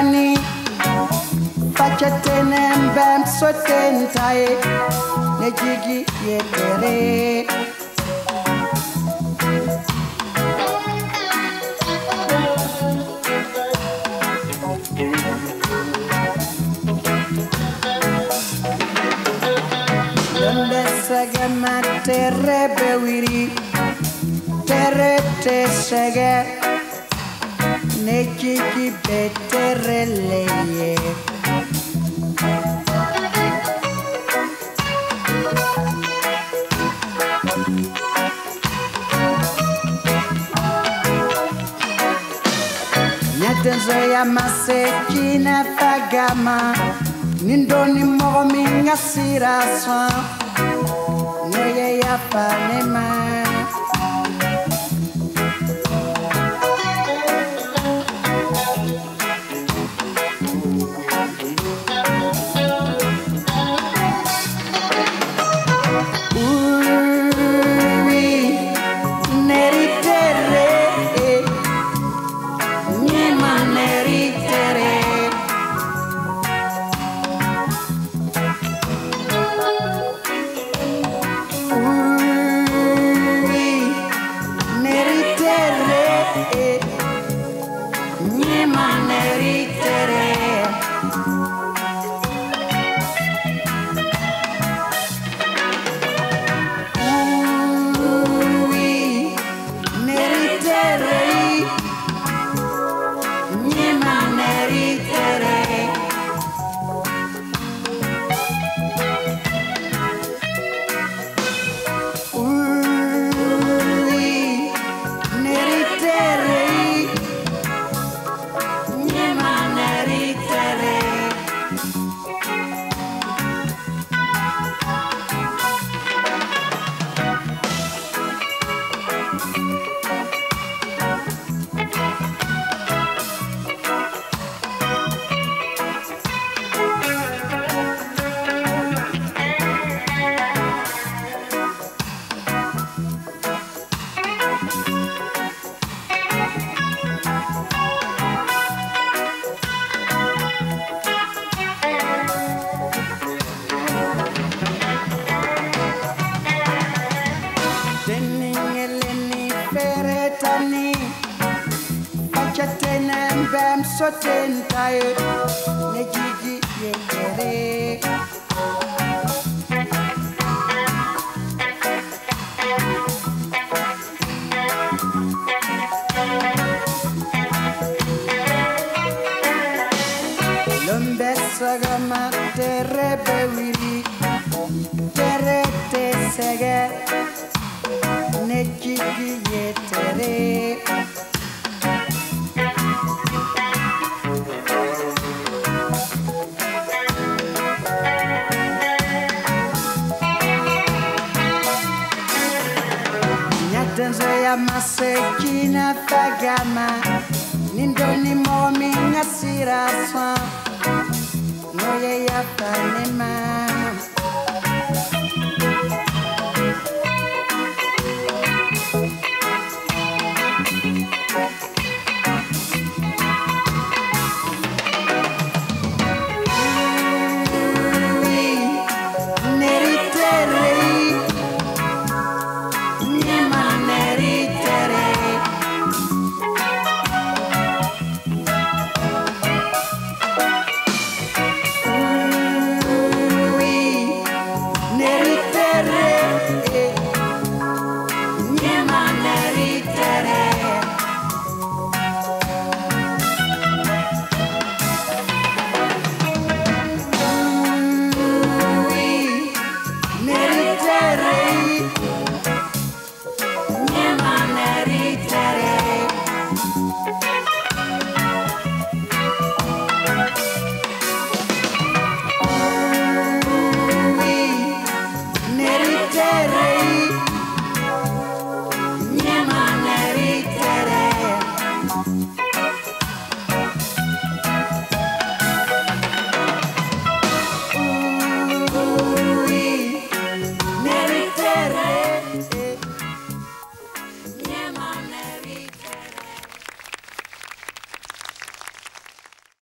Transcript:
feretani Facetene mbem yetere terre bewiri Terre te sege Nejigi betere leye Nyatenzo ya masekina tagama. Nindoni mogo minga sira swan Noye ya panema meriterei. Mbem sotentai Nejigi Lombe sagama terre bewiri. Terre te sege. Nejigi ya masekina tagama Nindoni momi ngasira swa Noye ya panema